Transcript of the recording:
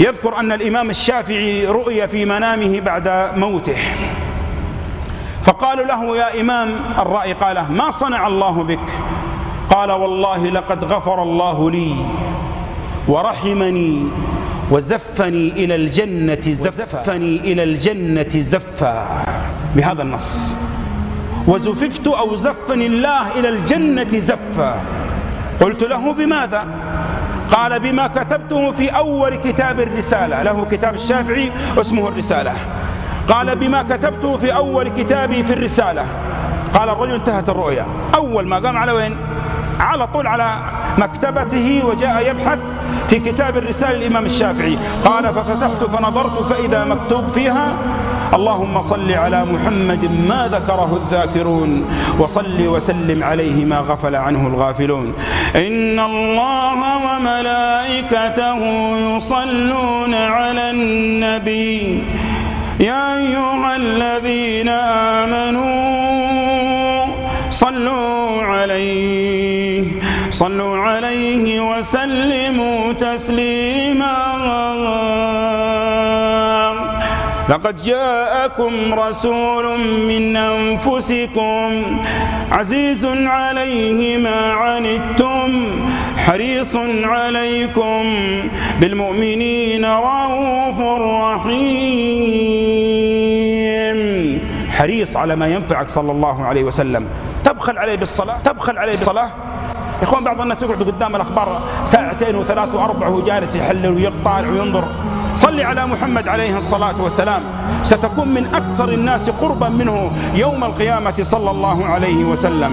يذكر أن الإمام الشافعي رؤي في منامه بعد موته. فقالوا له يا إمام الرأي قال ما صنع الله بك؟ قال والله لقد غفر الله لي ورحمني وزفني إلى الجنة زفني إلى الجنة زفا. بهذا النص. وزففت أو زفني الله إلى الجنة زفا. قلت له بماذا؟ قال بما كتبته في أول كتاب الرسالة له كتاب الشافعي اسمه الرسالة. قال بما كتبته في أول كتابي في الرسالة. قال الرجل انتهت الرؤيا. أول ما قام على وين؟ على طول على مكتبته وجاء يبحث في كتاب الرسالة الإمام الشافعي. قال ففتحت فنظرت فإذا مكتوب فيها اللهم صل على محمد ما ذكره الذاكرون وصل وسلم عليه ما غفل عنه الغافلون. إن الله وملائكته يصلون على النبي. يا أيها الذين آمنوا صلوا عليه صلوا عليه وسلموا تسليما. لقد جاءكم رسول من أنفسكم عزيز عليه ما عنتم حريص عليكم بالمؤمنين رؤوف رحيم. حريص على ما ينفعك صلى الله عليه وسلم. تبخل عليه بالصلاة. تبخل عليه بالصلاة. يا إخوان بعض الناس يقعد قدام الأخبار ساعتين وثلاث وأربع وهو جالس يحلل ويطالع وينظر. صل على محمد عليه الصلاة والسلام. ستكون من أكثر الناس قربا منه يوم القيامة صلى الله عليه وسلم.